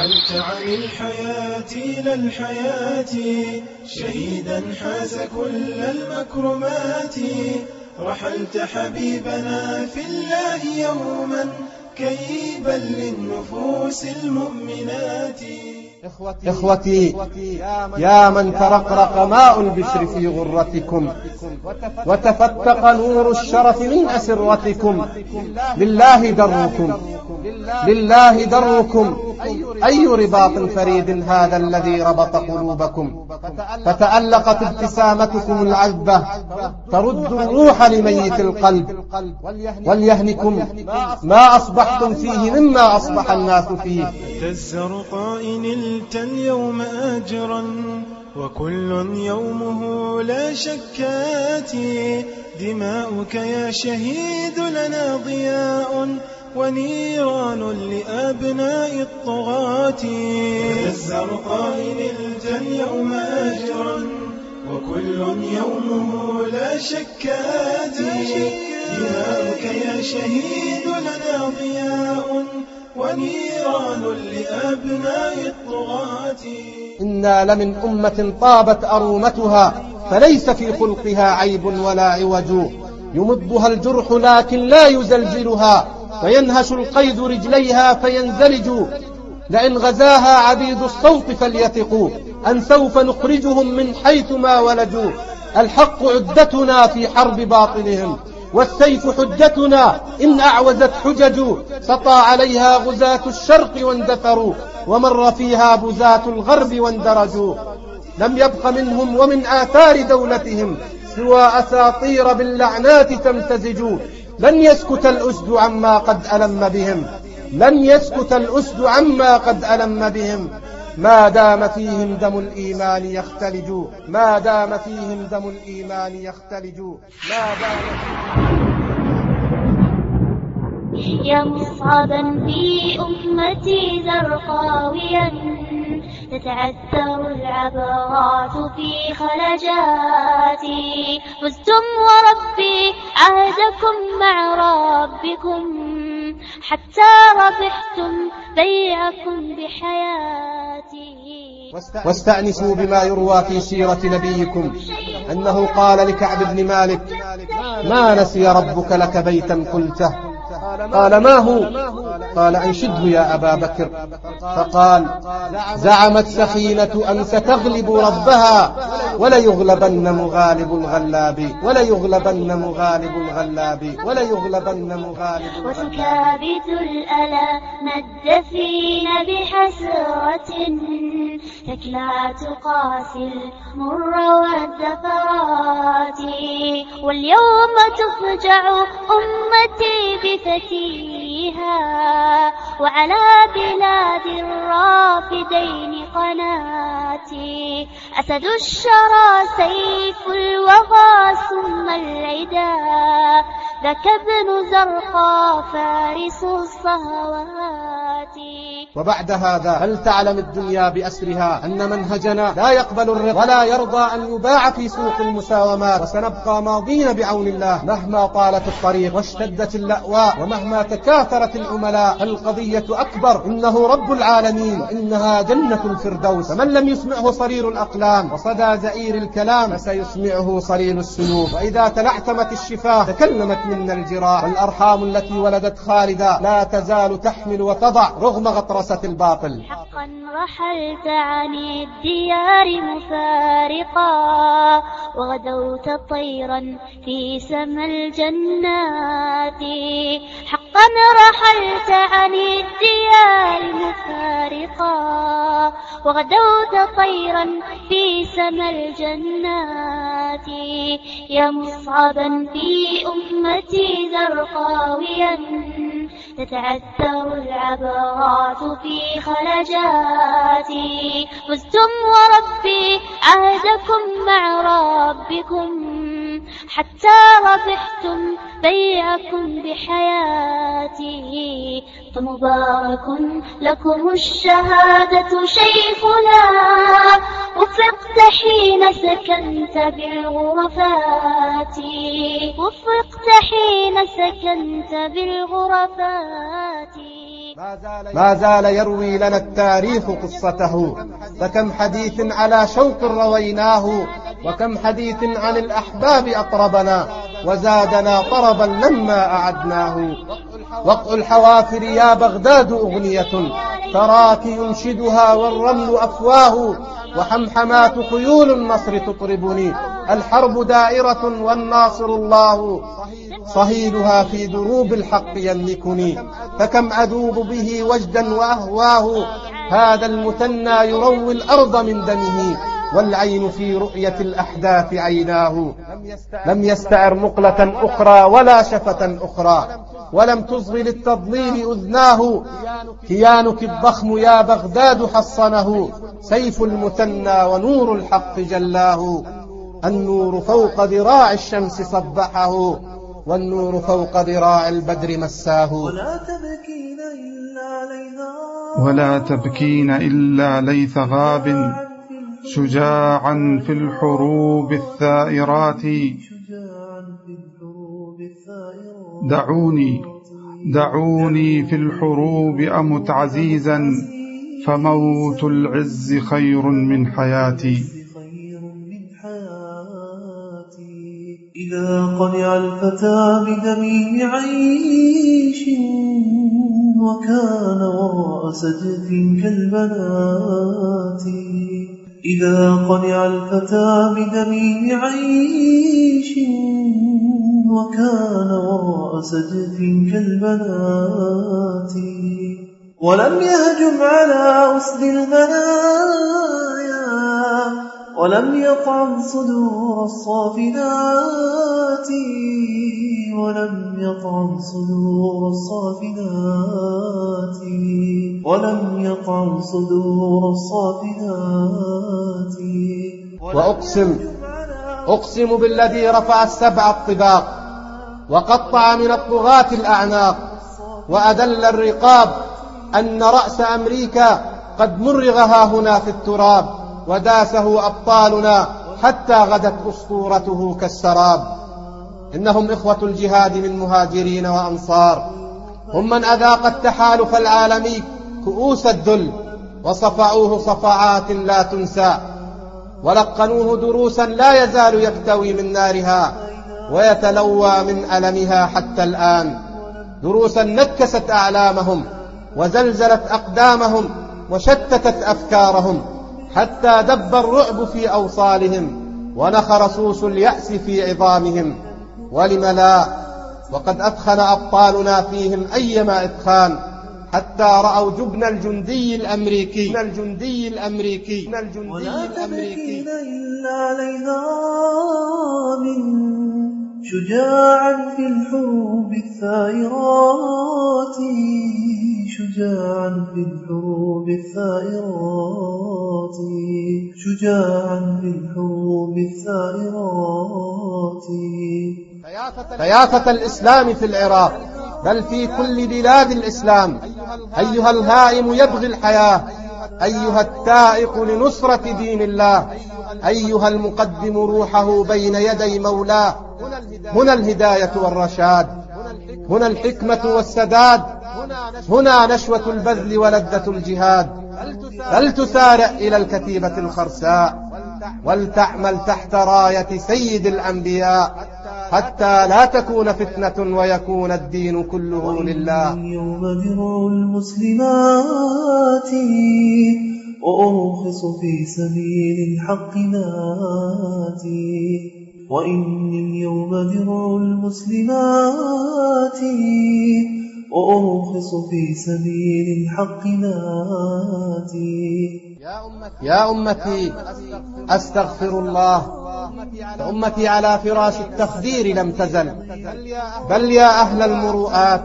رحلت عن الحياة إلى الحياة شهيدا حاز كل المكرمات. رحلت حبيبنا في الله يوما كيبا للنفوس المؤمنات. إخوتي يا من ترقرق ماء البشر في غرتكم. وتفتق نور الشرف من أسرتكم. لله دركم لله دركم أي رباط فريد هذا الذي ربط قلوبكم؟ فتألقت ابتسامتكم العذبة. ترد الروح لميت القلب. وليهنكم ما أصبحتم فيه مما أصبح الناس فيه. الزرقاء نلت اليوم أجرا. وكل يومه لا شكات دماؤك يا شهيد لنا ضياء ونيران لأبناء الطغاة. الزرقاء نلت اليوم أجرا وكل يومه لا شكات دماؤك يا شهيد لنا ضياء ونيران لأبناء الطغاة. إنا لمن أمة طابت أرومتها فليس في خلقها عيب ولا عوج. يمدها الجرح لكن لا يزلزلها وينهش القيد رجليها فينزلج. لئن غزاها عبيد الصوت فليثقوا أن سوف نخرجهم من حيث ما ولجوا. الحق عدتنا في حرب باطلهم والسيف حجتنا إن أعوزت حجج سطى عليها غزاة الشرق واندثروا ومر فيها بزاة الغرب واندرجوا لم يبق منهم ومن آثار دولتهم سوى أساطير باللعنات تمتزج. لن يسكت الأسد عما قد ألم بهم لن يسكت الأسد عما قد ألم بهم. ما دام فيهم دم الإيمان يختلج. ما دام فيهم دم الإيمان يختلج. ما دام يا مصعبا في أمتي زرقاويا تتعثر العبرات في خلجاتي. فزتم وربي عهدكم مع ربكم. حتى ربحتم بيعكم بحياتي. واستأنسوا بما يروى في سيرة نبيكم أنه قال لكعب بن مالك ما نسي ربك لك بيتا قلته. قال ما هو؟ قال أنشده يا أبا بكر. فقال زعمت سخينة أن ستغلب ربها ولا يغلبن مغالب الغلاب ولا يغلبن مغالب الغلاب ولا يغلبن مغالب وتكابت الألام الدفين بحسرة تكلا تقاسي المر والزفرات واليوم تفجع أمتي بفتيها وعلى بلاد الرافدين قناتي. أسد الشرى سيف الوغى ثم العدا. ذاك ابن زرقا فارس الصهوات. وبعد هذا هل تعلم الدنيا بأسرها أن منهجنا لا يقبل الرق ولا يرضى أن يباع في سوق المساومات؟ وسنبقى ماضين بعون الله مهما طالت الطريق واشتدت اللأواء ومهما تكاثرت العملاء القضية أكبر. إنه رب العالمين وإنها جنة الفردوس. فمن لم يسمعه صرير الأقلام وصدى زئير الكلام فسيسمعه صرير السلوك. وإذا تلعثمت الشفاه تكلمت منا الجراح. والأرحام التي ولدت خالدا لا تزال تحمل وتضع رغم غطرسة الباطل. حقا رحلت عن الديار مفارقا وغدوت طيرا في سما الجنات. حقا رحلت عن الديار مفارقا وغدوت طيرا في سما الجنات. يا مصعبا في أمتي زرقاويا تتعثر العبرات في خلجاتي. فزتم وربي عهدكم مع ربكم. حتى ربحتم بيعكم بحياتي. فمبارك لكم الشهادة شيخنا. وفقت حين سكنت بالغرفات. وفقت حين سكنت بالغرفات. ما زال يروي لنا التاريخ قصته. فكم حديث على شوق رويناه وكم حديث عن الأحباب أطربنا وزادنا طربا لما أعدناه. وقع الحوافر يا بغداد أغنية تراك ينشدها والرمل أفواه وحمحمات خيول النصر تطربني. الحرب دائرة والناصر الله. صهيلها في دروب الحق يملكني فكم أذوب به وجدا وأهواه هذا المثنى يروي الأرض من دمه والعين في رؤية الأحداث عيناه. لم يستعر مقلة أخرى ولا شفة أخرى ولم تصغ للتضليل أذناه. كيانك الضخم يا بغداد حصنه سيف المثنى ونور الحق جلاه. النور فوق ذراع الشمس صبحه والنور فوق ذراع البدر مساه. ولا تبكين إلا ليثا ولا تبكين إلا ليث غاب شجاعا في الحروب الثائرات شجاعا في الحروب الثائرات. دعوني دعوني في الحروب أمت عزيزا فموت العز خير من حياتي. إذا قنع الفتى بدميم عيش وكان وراء سجد كالبنات. إذا قنع الفتى بدميم عيش وكان وراء سجد كالبنات. ولم يهجم على أسد المنايا ولم يطعن صدور الصافنات ولم يطعن صدور الصافنات ولم يطعن صدور الصافنات وأقسم أقسم بالذي رفع السبع الطباق وقطع من الطغاة الأعناق وأدل الرقاب أن رأس أمريكا قد مرغها هنا في التراب. وداسه أبطالنا حتى غدت أسطورته كالسراب. إنهم إخوة الجهاد من مهاجرين وأنصار. هم من أذاق التحالف العالمي كؤوس الذل وصفعوه صفعات لا تنسى. ولقنوه دروسا لا يزال يكتوي من نارها ويتلوى من ألمها حتى الآن. دروسا نكست أعلامهم وزلزلت أقدامهم وشتتت أفكارهم. حتى دب الرعب في أوصالهم ونخ رصوص اليأس في عظامهم. ولم لا؟ وقد أدخل أبطالنا فيهم أيما إدخان. حتى رأوا جبن الجندي الأمريكي. من الجندي الأمريكي. من الجندي ولا الأمريكي. إلا ليثام شجاعا في الحروب الثائرات. شجاعا في الحروب الثائرات. شجاعا في الحروب الثائرات. ضيافة الإسلام في العراق. بل في كل بلاد الإسلام. أيها الهائم يبغي الحياة. أيها التائق لنصرة دين الله. أيها المقدم روحه بين يدي مولاه. هنا الهداية والرشاد. هنا الحكمة والسداد. هنا نشوة البذل ولذة الجهاد. فلتسارع إلى الكتيبة الخرساء. ولتعمل تحت راية سيد الأنبياء حتى لا تكون فتنة ويكون الدين كله لله. يوم درع المسلمات وأرخص في سبيل الحق ناتي وإني اليوم درع المسلمات وأرخص في سبيل الحق ناتي يا أمتي أستغفر الله. فأمتي على فراش التخدير لم تزل. بل يا أهل المروءات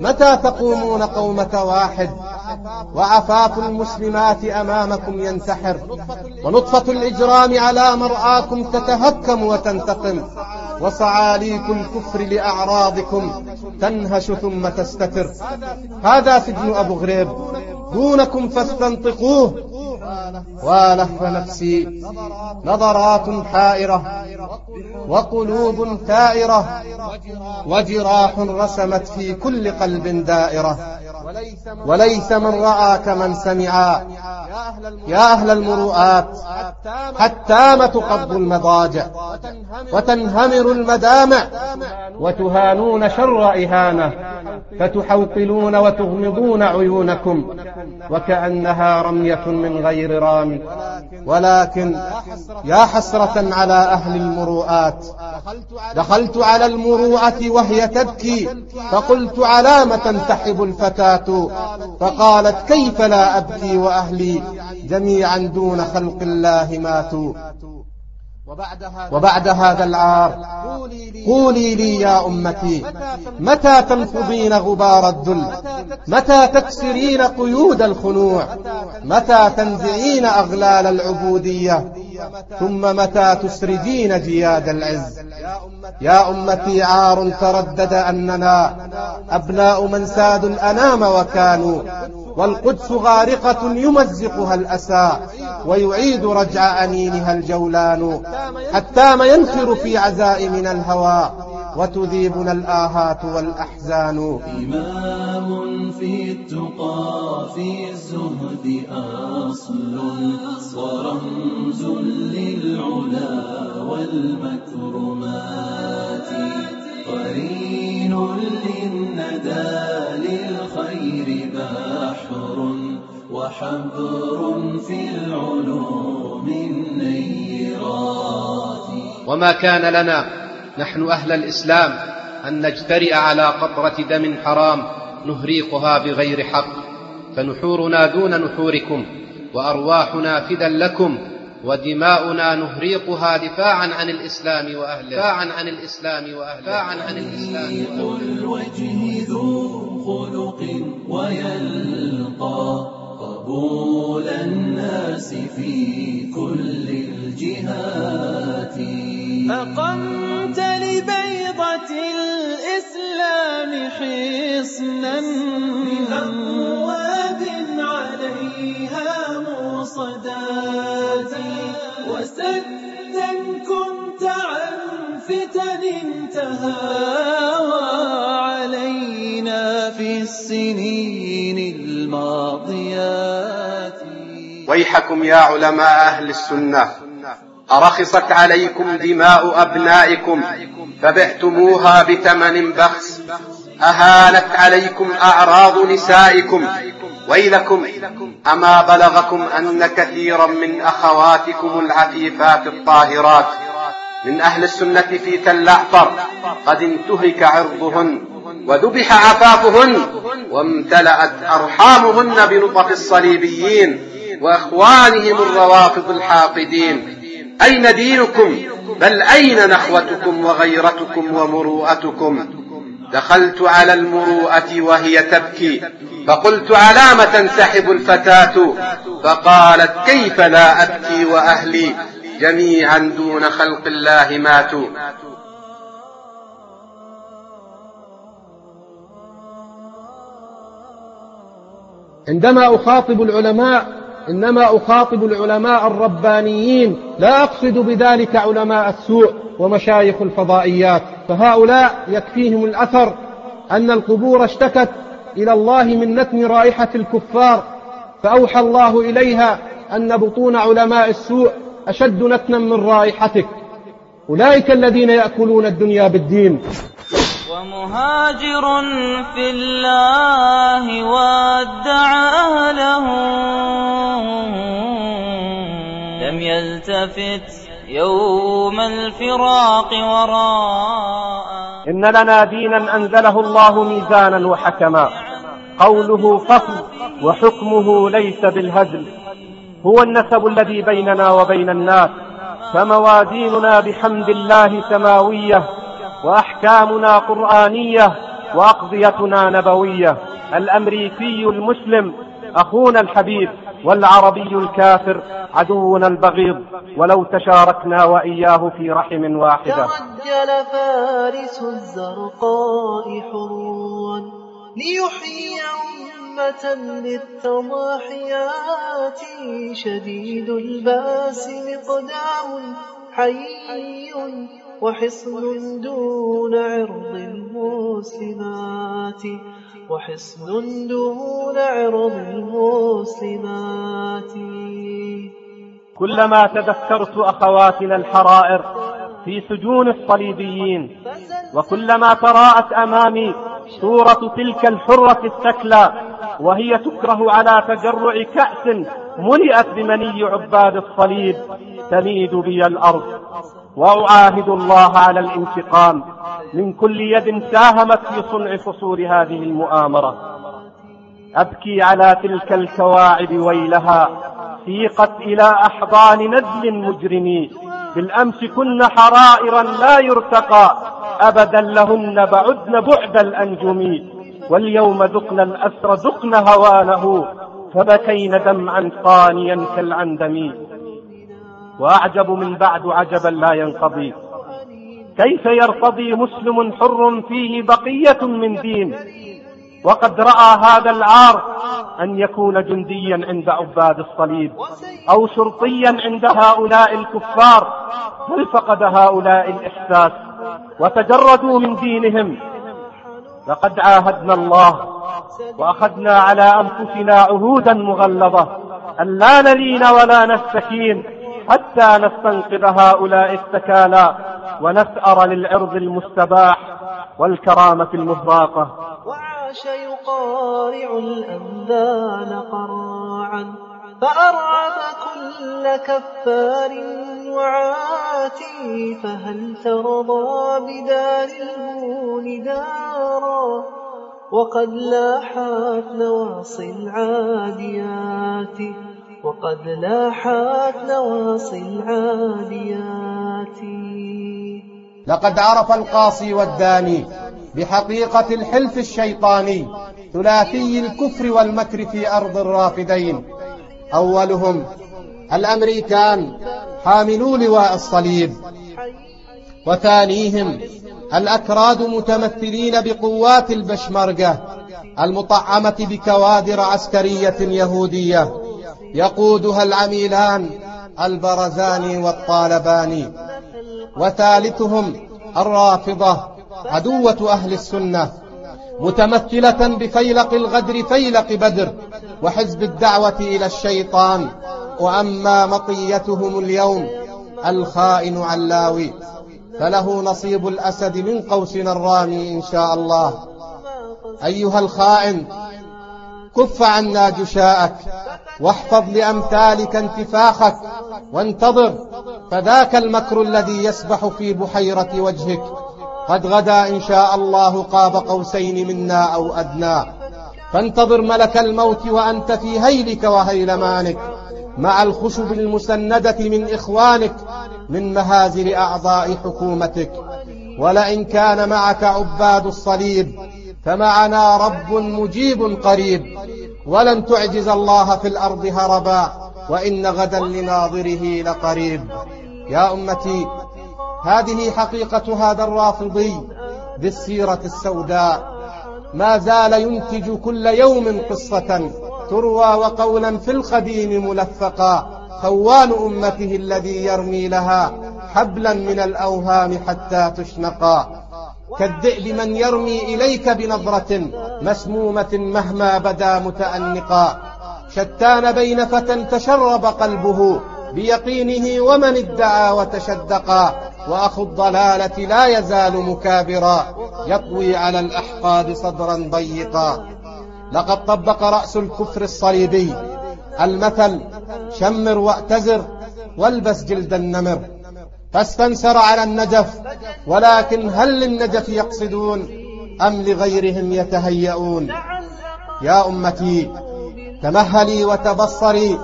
متى تقومون قومة واحد وعفاف المسلمات أمامكم ينتحر. ونطفة الإجرام على مرآكم تتهكم وتنتقم. وصعاليك الكفر لأعراضكم تنهش ثم تستتر. هذا سجن أبو غريب. دونكم فاستنطقوه. ولهف نفسي نظرات حائرة وقلوب ثائرة وجراح رسمت في كل قلب دائرة. وليس من رأى كمن سمعا يا أهل المروءات. حتى تقض المضاجع. وتنهمر المدامع. وتهانون شر إهانة. فتحوطلون وتغمضون عيونكم. وكأنها رمية من غير رام. ولكن يا حسرة على أهل المروءات. دخلت على المروءة وهي تبكي. فقلت على ما تنتحب الفتاة؟ فقالت كيف لا أبكي وأهلي جميعا دون خلق الله ماتوا. وبعد هذا العار قولي لي يا أمتي متى تنفضين غبار الذل؟ متى تكسرين قيود الخنوع؟ متى تنزعين أغلال العبودية؟ ثم متى تسرجين جياد العز؟ يا أمتي عار تردد أننا أبناء من سادوا الأنام وكانوا والقدس غارقة يمزقها الأسى ويعيد رجع أنينها الجولان حتى ما ينخر في عزائمنا الهوى وتذيبنا الآهات والأحزان. إمام في التقى في الزهد أصل ورمز للعلا والمكرمات قرين للندى للخير بحر وحبر في العلوم النيرات. وما كان لنا نحن أهل الإسلام أن نجترئ على قطرة دم حرام نهريقها بغير حق. فنحورنا دون نحوركم وأرواحنا فدا لكم ودماؤنا نهريقها دفاعا عن الإسلام وأهله. دفاعا عن الإسلام وأهله. دفاعا عن الإسلام الوجه ذو خلق ويلقى قبول الناس في كل الجهات. أقمت لبيضة الإسلام حصنا. أبواب عليها. موصدات وسدا كنت عن فتن تهاوى علينا في السنين الماضيات. ويحكم يا علماء أهل السنة أرخصت عليكم دماء أبنائكم فبعتموها بثمن بخس. أهانت عليكم أعراض نسائكم ويلكم أما بلغكم أن كثيرا من أخواتكم العفيفات الطاهرات من أهل السنة في تل أعفر قد انتهك عرضهن وذبح عفافهن وامتلأت أرحامهن بنطف الصليبيين وإخوانهم الروافض الحاقدين. أين دينكم؟ بل أين نخوتكم وغيرتكم ومروءتكم؟ دخلت على المروءة وهي تبكي فقلت على ما تنسحب الفتاة فقالت كيف لا أبكي وأهلي؟ جميعا دون خلق الله ماتوا. عندما أخاطب العلماء إنما أخاطب العلماء الربانيين لا أقصد بذلك علماء السوء ومشايخ الفضائيات. فهؤلاء يكفيهم الأثر أن القبور اشتكت إلى الله من نتن رائحة الكفار فأوحى الله إليها أن بطون علماء السوء أشد نتنا من رائحتك. أولئك الذين يأكلون الدنيا بالدين. ومهاجر في الله ودع أهله. لم يلتفت يوم الفراق وراء إن لنا دينا أنزله الله ميزانا وحكما. قوله فصل وحكمه ليس بالهزل. هو النسب الذي بيننا وبين الناس. فموازيننا بحمد الله سماوية وأحكامنا قرآنية وأقضيتنا نبوية. الأمريكي المسلم أخونا الحبيب. والعربي الكافر عدونا البغيض ولو تشاركنا وإياه في رحم واحدة. ترجل فارس الزرقاء حروا ليحيي أمة للتضاحيات شديد الباس مقدام حي وحصن دون عرض المسلمات وحصن دون عرض المسلمات. كلما تذكرت أخواتنا الحرائر في سجون الصليبيين وكلما تراءت أمامي صورة تلك الحرة الثكلى وهي تكره على تجرع كأس ملئت بمني عباد الصليب تميد بي الأرض. وأعاهد الله على الانتقام. من كل يد ساهمت في صنع فصول هذه المؤامرة. أبكي على تلك الكواعب ويلها. سيقت إلى أحضان نزل مجرمي. بالأمس كن حرائرا لا يرتقى. أبدا لهن بعدن بعد الأنجم واليوم ذقنا الأسر ذقن هوانه. فبكين دمعا قانيا كالعندم. وأعجب من بعد عجبا لا ينقضي. كيف يرتضي مسلم حر فيه بقية من دين؟ وقد رأى هذا العار أن يكون جنديا عند عباد الصليب أو شرطيا عند هؤلاء الكفار. بل فقد هؤلاء الإحساس؟ وتجردوا من دينهم. لقد عاهدنا الله وأخذنا على أنفسنا عهودا مغلظة أن لا نلين ولا نستكين حتى نستنقذ هؤلاء السكالى ونثأر للعرض المستباح والكرامة المهراقة وعاش يقارع الأنذان قراعا فأرعب كل كفار وعاتي فهل ترضى بدار الهون دارا؟ وقد لاحت نواصي العاديات. وقد لاحت نواصي العاديات. لقد عرف القاصي والداني بحقيقة الحلف الشيطاني ثلاثي الكفر والمكر في أرض الرافدين. أولهم الأمريكان حاملو لواء الصليب. وثانيهم الأكراد متمثلين بقوات البشمركة المطعمة بكوادر عسكرية يهودية. يقودها العميلان البرزاني والطالباني وثالثهم الرافضة عدوة أهل السنة متمثلة بفيلق الغدر فيلق بدر وحزب الدعوة إلى الشيطان. وأما مطيتهم اليوم الخائن علاوي فله نصيب الأسد من قوسنا الرامي إن شاء الله. أيها الخائن كف عنا جشاءك واحفظ لأمثالك انتفاخك وانتظر فذاك المكر الذي يسبح في بحيرة وجهك. قد غدا إن شاء الله قاب قوسين منا أو أدنى. فانتظر ملك الموت وأنت في هيلك وهيلمانك مع الخشب المسندة من إخوانك من مهازل أعضاء حكومتك. ولئن كان معك عباد الصليب فمعنا رب مجيب قريب. ولن تعجز الله في الأرض هربا وإن غدا لناظره لقريب. يا أمتي هذه حقيقة هذا الرافضي بالسيرة السوداء. ما زال ينتج كل يوم قصة تروى وقولا في القديم ملفقا خوان أمته الذي يرمي لها حبلا من الأوهام حتى تشنقا. كالذئب من يرمي إليك بنظرة مسمومة مهما بدا متأنقا. شتان بين فتى تشرب قلبه بيقينه ومن ادعى وتشدقا. وأخو الضلالة لا يزال مكابرا يطوي على الأحقاد صدرا ضيقا. لقد طبق رأس الكفر الصليبي. المثل شمر واتزر والبس جلد النمر فاستنسر على النجف ولكن هل للنجف يقصدون أم لغيرهم يتهيئون؟ يا أمتي تمهلي وتبصري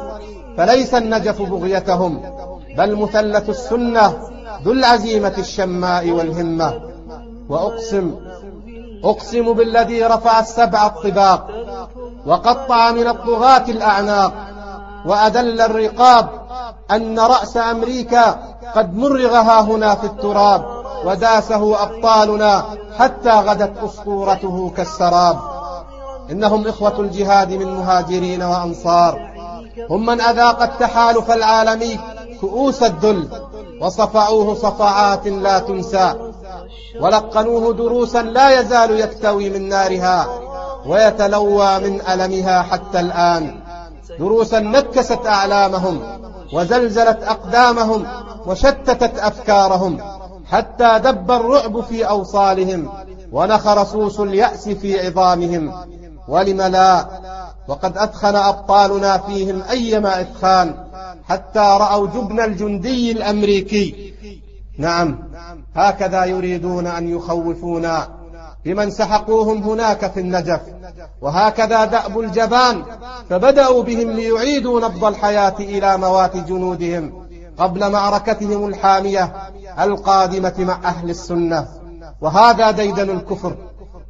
فليس النجف بغيتهم بل مثلث السنة ذو العزيمة الشماء والهمة. وأقسم أقسم بالذي رفع السبع الطباق وقطع من الطغاة الأعناق وأدل الرقاب أن رأس أمريكا قد مرغها هنا في التراب وداسه أبطالنا حتى غدت أسطورته كالسراب. إنهم إخوة الجهاد من مهاجرين وأنصار. هم من أذاق التحالف العالمي كؤوس الذل وصفعوه صفعات لا تنسى. ولقنوه دروسا لا يزال يكتوي من نارها ويتلوى من ألمها حتى الآن. دروسا نكست أعلامهم وزلزلت أقدامهم وشتتت أفكارهم حتى دب الرعب في أوصالهم ونخر سوس اليأس في عظامهم. ولم لا؟ وقد أدخن أبطالنا فيهم أيما إدخان حتى رأوا جبن الجندي الأمريكي. نعم. هكذا يريدون أن يخوفونا بمن سحقوهم هناك في النجف. وهكذا دأب الجبان فبدأوا بهم ليعيدوا نبض الحياة إلى موات جنودهم قبل معركتهم الحامية القادمة مع أهل السنة. وهذا ديدن الكفر.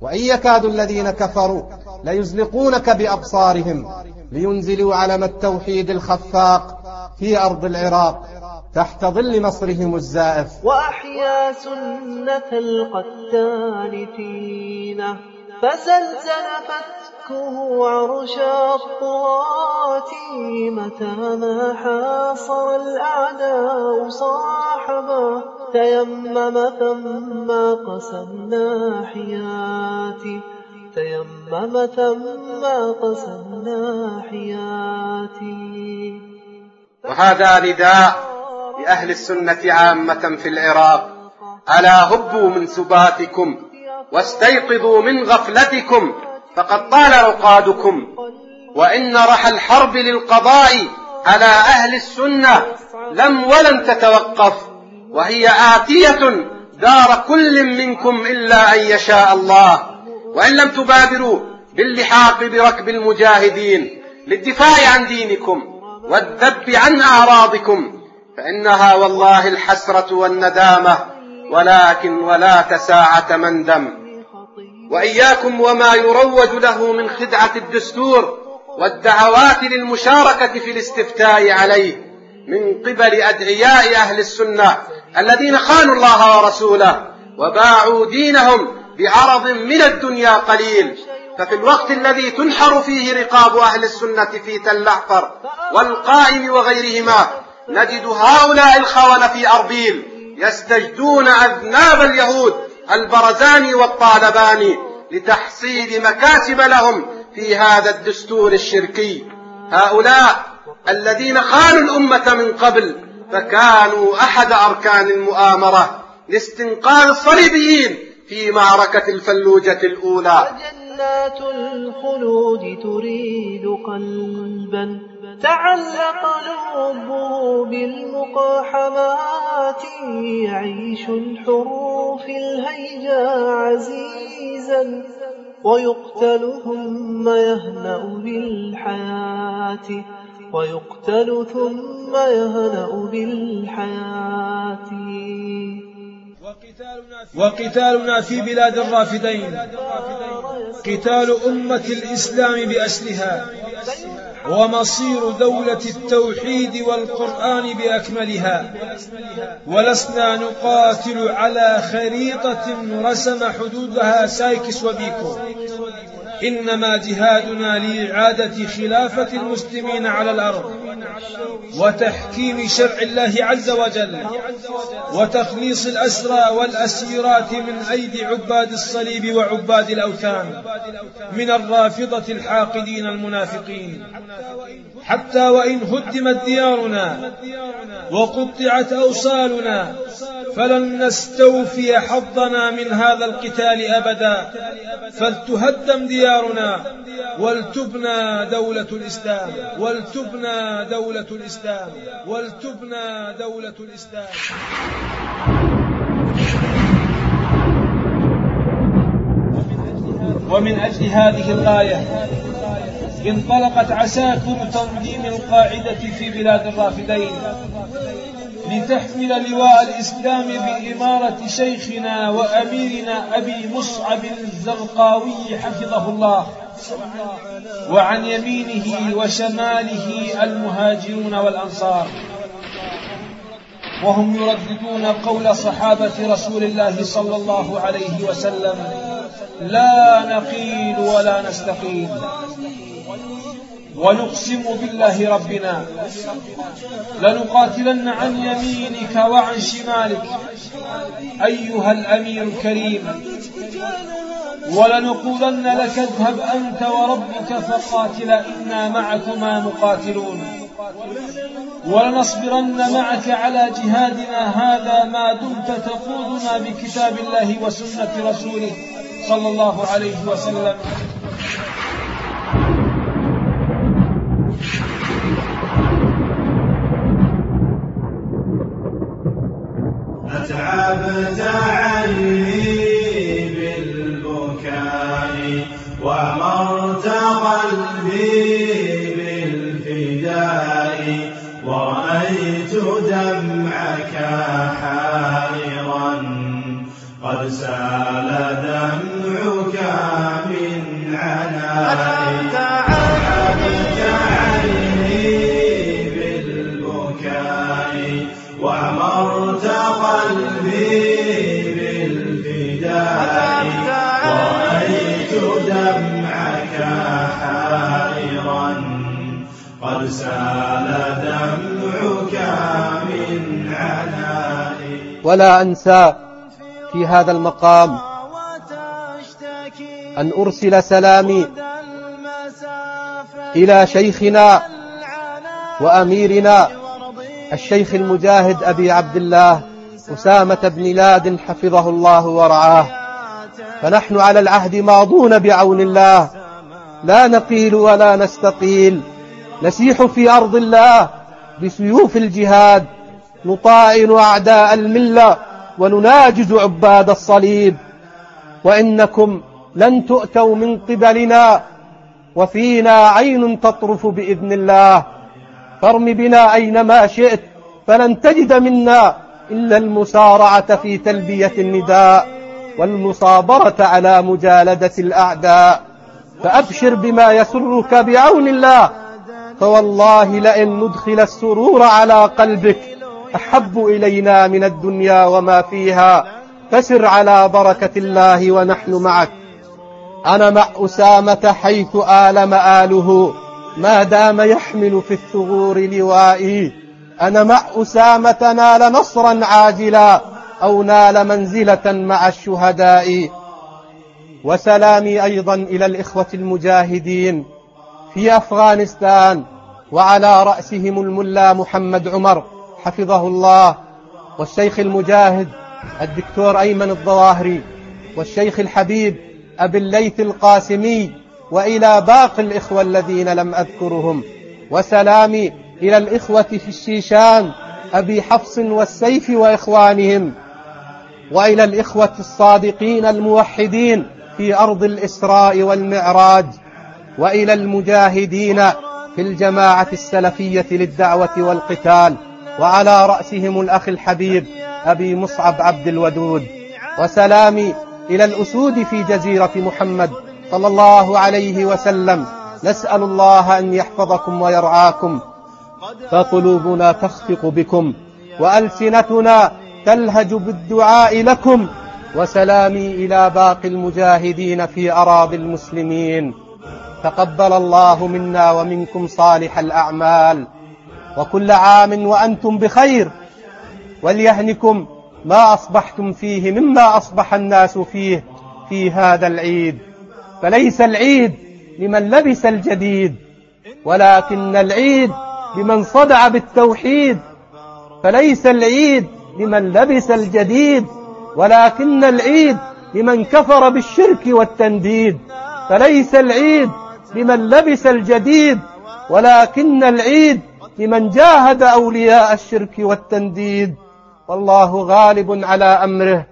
وإن يكاد الذين كفروا ليزلقونك بأبصارهم لينزلوا علم التوحيد الخفاق في أرض العراق. تحت ظل نصرهم الزائف. وأحيا سنة القتال فينا فزلزل فتكه عرش الطغاة متى ما حاصر الأعداء صاحبا. تيمم ثم قسمنا حياتي. تيمم ثم قسمنا حياتي. وهذا نداء لأهل السنة عامة في العراق. ألا هبوا من سباتكم واستيقظوا من غفلتكم فقد طال عقادكم وإن رحى الحرب للقضاء على أهل السنة لم ولن تتوقف. وهي آتية دار كل منكم إلا أن يشاء الله. وإن لم تبادروا باللحاق بركب المجاهدين للدفاع عن دينكم والذب عن أعراضكم. فإنها والله الحسرة والندامة ولكن ولا تساعة مندم وإياكم وما يروج له من خدعة الدستور والدعوات للمشاركة في الاستفتاء عليه من قبل أدعياء أهل السنة الذين خانوا الله ورسوله وباعوا دينهم بعرض من الدنيا قليل. ففي الوقت الذي تنحر فيه رقاب أهل السنة في تل أعفر والقائم وغيرهما نجد هؤلاء الخونة في أربيل يستجدون أذناب اليهود البرزاني والطالباني لتحصيل مكاسب لهم في هذا الدستور الشركي. هؤلاء الذين خانوا الأمة من قبل فكانوا أحد أركان المؤامرة لاستنقاذ الصليبيين في معركة الفلوجة الأولى. وجنات الخلود تريد قلبا تعلق لبه بالمقاحمات يعيش الحر في الهيجا عزيزا ويقتل ثم يهنأ بالحياة ويقتل ثم يهنأ بالحياة. وقتالنا في بلاد الرافدين قتال أمة الإسلام بأسرها ومصير دولة التوحيد والقرآن بأكملها. ولسنا نقاتل على خريطة رسم حدودها سايكس وبيكو. إنما جهادنا لإعادة خلافة المسلمين على الأرض وتحكيم شرع الله عز وجل وتخليص الأسرى والأسيرات من أيدي عباد الصليب وعباد الأوثان من الرافضة الحاقدين المنافقين. حتى وإن هدمت ديارنا وقطعت أوصالنا فلن نستوفي حظنا من هذا القتال أبدا. فلتهدم ديارنا ولتبنى دولة الإسلام ولتبنى دولة الإسلام ولتبنى دولة الإسلام. ومن أجل هذه الغاية انطلقت عساكر تنظيم القاعدة في بلاد الرافدين. لتحمل لواء الإسلام بإمارة شيخنا وأميرنا أبي مصعب الزرقاوي حفظه الله. وعن يمينه وشماله المهاجرون والأنصار. وهم يرددون قول صحابة رسول الله صلى الله عليه وسلم لا نقيل ولا نستقيل. ونقسم بالله ربنا. لنقاتلن عن يمينك وعن شمالك. أيها الأمير الكريم. ولنقولن لك اذهب أنت وربك فقاتلا إنا معكما مقاتلون. ولنصبرن معك على جهادنا هذا ما دمت تقودنا بكتاب الله وسنة رسوله صلى الله عليه وسلم. أتعبت عني بالبكاء وأمرت قلبي بالفداء ورأيت دمعك حائرا قد سال دمعك من عنائي ورأيت دمعك حائرا. قد سال دمعك من عنائي ولا أنسى في هذا المقام أن أرسل سلامي إلى شيخنا وأميرنا الشيخ المجاهد أبي عبد الله أسامة بن لاد حفظه الله ورعاه. فنحن على العهد ماضون بعون الله. لا نقيل ولا نستقيل. نسيح في أرض الله. بسيوف الجهاد. نطاعن أعداء الملة. ونناجز عباد الصليب. وإنكم لن تؤتوا من قبلنا. وفينا عين تطرف بإذن الله. فارم بنا أينما شئت. فلن تجد منا إلا المسارعة في تلبية النداء والمصابرة على مجالدة الأعداء فأبشر بما يسرك بعون الله فوالله لئن ندخل السرور على قلبك أحب إلينا من الدنيا وما فيها فسر على بركة الله ونحن معك أنا مع أسامة حيث آل مآله ما دام يحمل في الثغور لوائي أنا مع أسامة نال نصرا عاجلا أو نال منزلة مع الشهداء. وسلامي أيضا إلى الإخوة المجاهدين في أفغانستان وعلى رأسهم الملا محمد عمر حفظه الله والشيخ المجاهد الدكتور أيمن الظواهري والشيخ الحبيب أبي الليث القاسمي وإلى باقي الإخوة الذين لم أذكرهم. وسلامي إلى الإخوة في الشيشان أبي حفص والسيف وإخوانهم وإلى الإخوة الصادقين الموحدين في أرض الإسراء والمعراج وإلى المجاهدين في الجماعة السلفية للدعوة والقتال وعلى رأسهم الأخ الحبيب أبي مصعب عبد الودود. وسلامي إلى الأسود في جزيرة محمد صلى الله عليه وسلم. نسأل الله أن يحفظكم ويرعاكم. فقلوبنا تخفق بكم وألسنتنا تلهج بالدعاء لكم وسلامي إلى باقي المجاهدين في أراضي المسلمين. تقبل الله منا ومنكم صالح الأعمال. وكل عام وأنتم بخير. وليهنكم ما أصبحتم فيه مما أصبح الناس فيه في هذا العيد. فليس العيد لمن لبس الجديد ولكن العيد لمن صدع بالتوحيد فليس العيد لمن لبس الجديد ولكن العيد لمن كفر بالشرك والتنديد فليس العيد لمن لبس الجديد ولكن العيد لمن جاهد أولياء الشرك والتنديد. والله غالب على أمره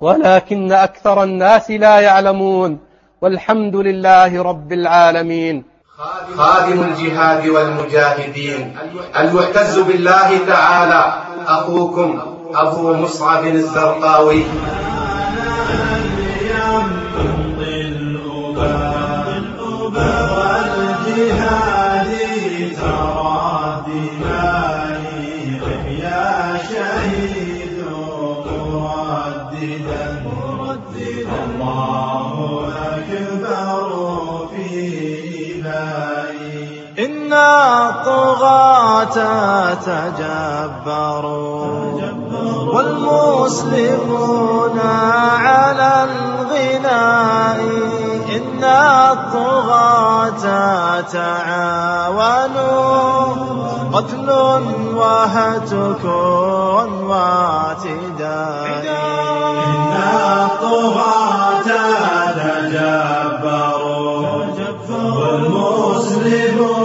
ولكن أكثر الناس لا يعلمون. والحمد لله رب العالمين. خادم الجهاد والمجاهدين. المعتز بالله تعالى أخوكم أبو مصعب الزرقاوي. الطغاة تجبروا والمسلمون على الغناء إن الطغاة تعاونوا قتل وهتك واعتداء إن الطغاة تجبروا والمسلمون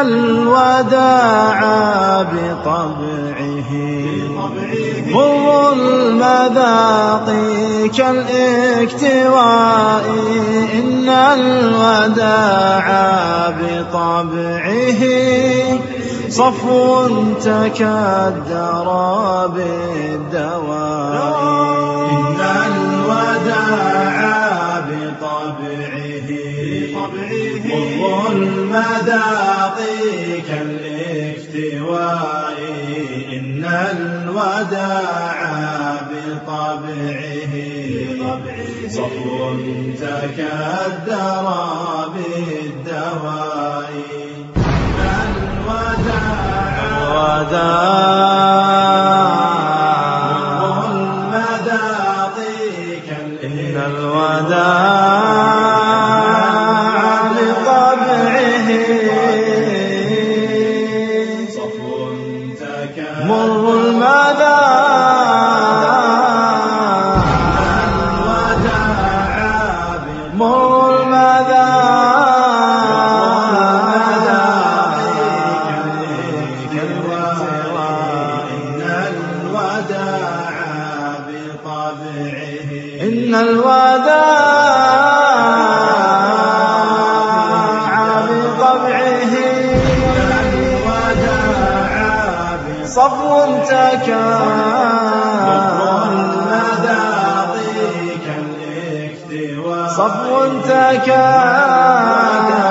الوداع بطبعه مر المذاق كالاكتواء إن الوداع بطبعه صفو تكدر بالدواء. إن الوداع مر المذاق إن الوداع بطبعه. صفو تكدر بالدواء. الوداع تكاد.